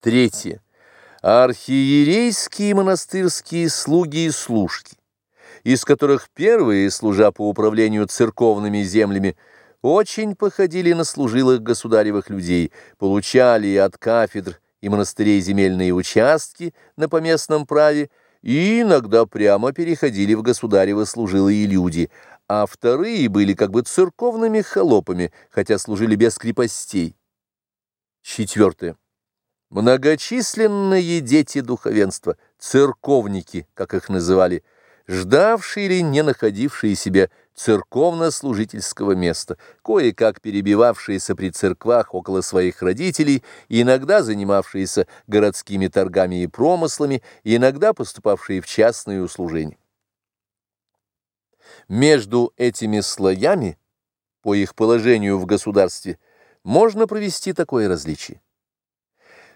Третье. Архиерейские монастырские слуги и служки, из которых первые, служа по управлению церковными землями, очень походили на служилых государевых людей, получали от кафедр и монастырей земельные участки на поместном праве и иногда прямо переходили в государево служилые люди, а вторые были как бы церковными холопами, хотя служили без крепостей. Четвертое. Многочисленные дети духовенства, церковники, как их называли, ждавшие или не находившие себе церковно-служительского места, кое-как перебивавшиеся при церквах около своих родителей, иногда занимавшиеся городскими торгами и промыслами, иногда поступавшие в частные услужения. Между этими слоями, по их положению в государстве, можно провести такое различие.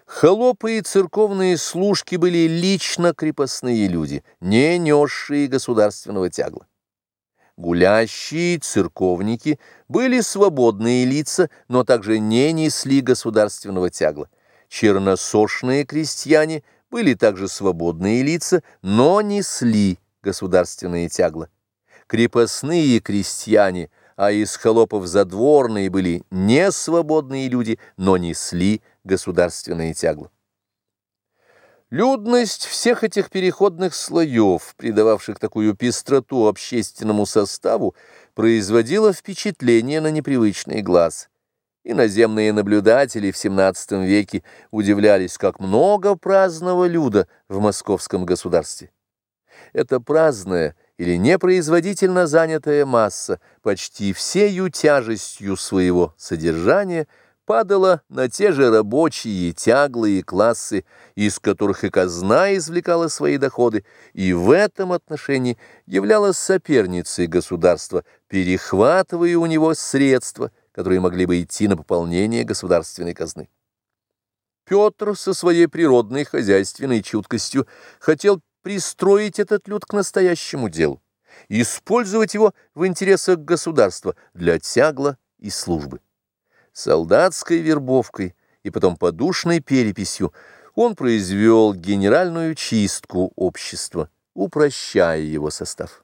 Холопы и церковные служки были лично крепостные люди, не несшие государственного тягла. Гулящие церковники были свободные лица, но также не несли государственного тягла. Черносошные крестьяне были также свободные лица, но несли государственные тягла. Крепостные крестьяне, а из холопов задворные были не свободные люди, но несли государственные тягла. Людность всех этих переходных слоев, придававших такую пестроту общественному составу, производила впечатление на непривычный глаз. Иноземные наблюдатели в XVII веке удивлялись, как много праздного люда в московском государстве. Это праздная или непроизводительно занятая масса почти всею тяжестью своего содержания – падала на те же рабочие тяглые классы, из которых и казна извлекала свои доходы, и в этом отношении являлась соперницей государства, перехватывая у него средства, которые могли бы идти на пополнение государственной казны. Петр со своей природной хозяйственной чуткостью хотел пристроить этот люд к настоящему делу, использовать его в интересах государства для тягла и службы солдатской вербовкой и потом подушной переписью он произвел генеральную чистку общества, упрощая его состав.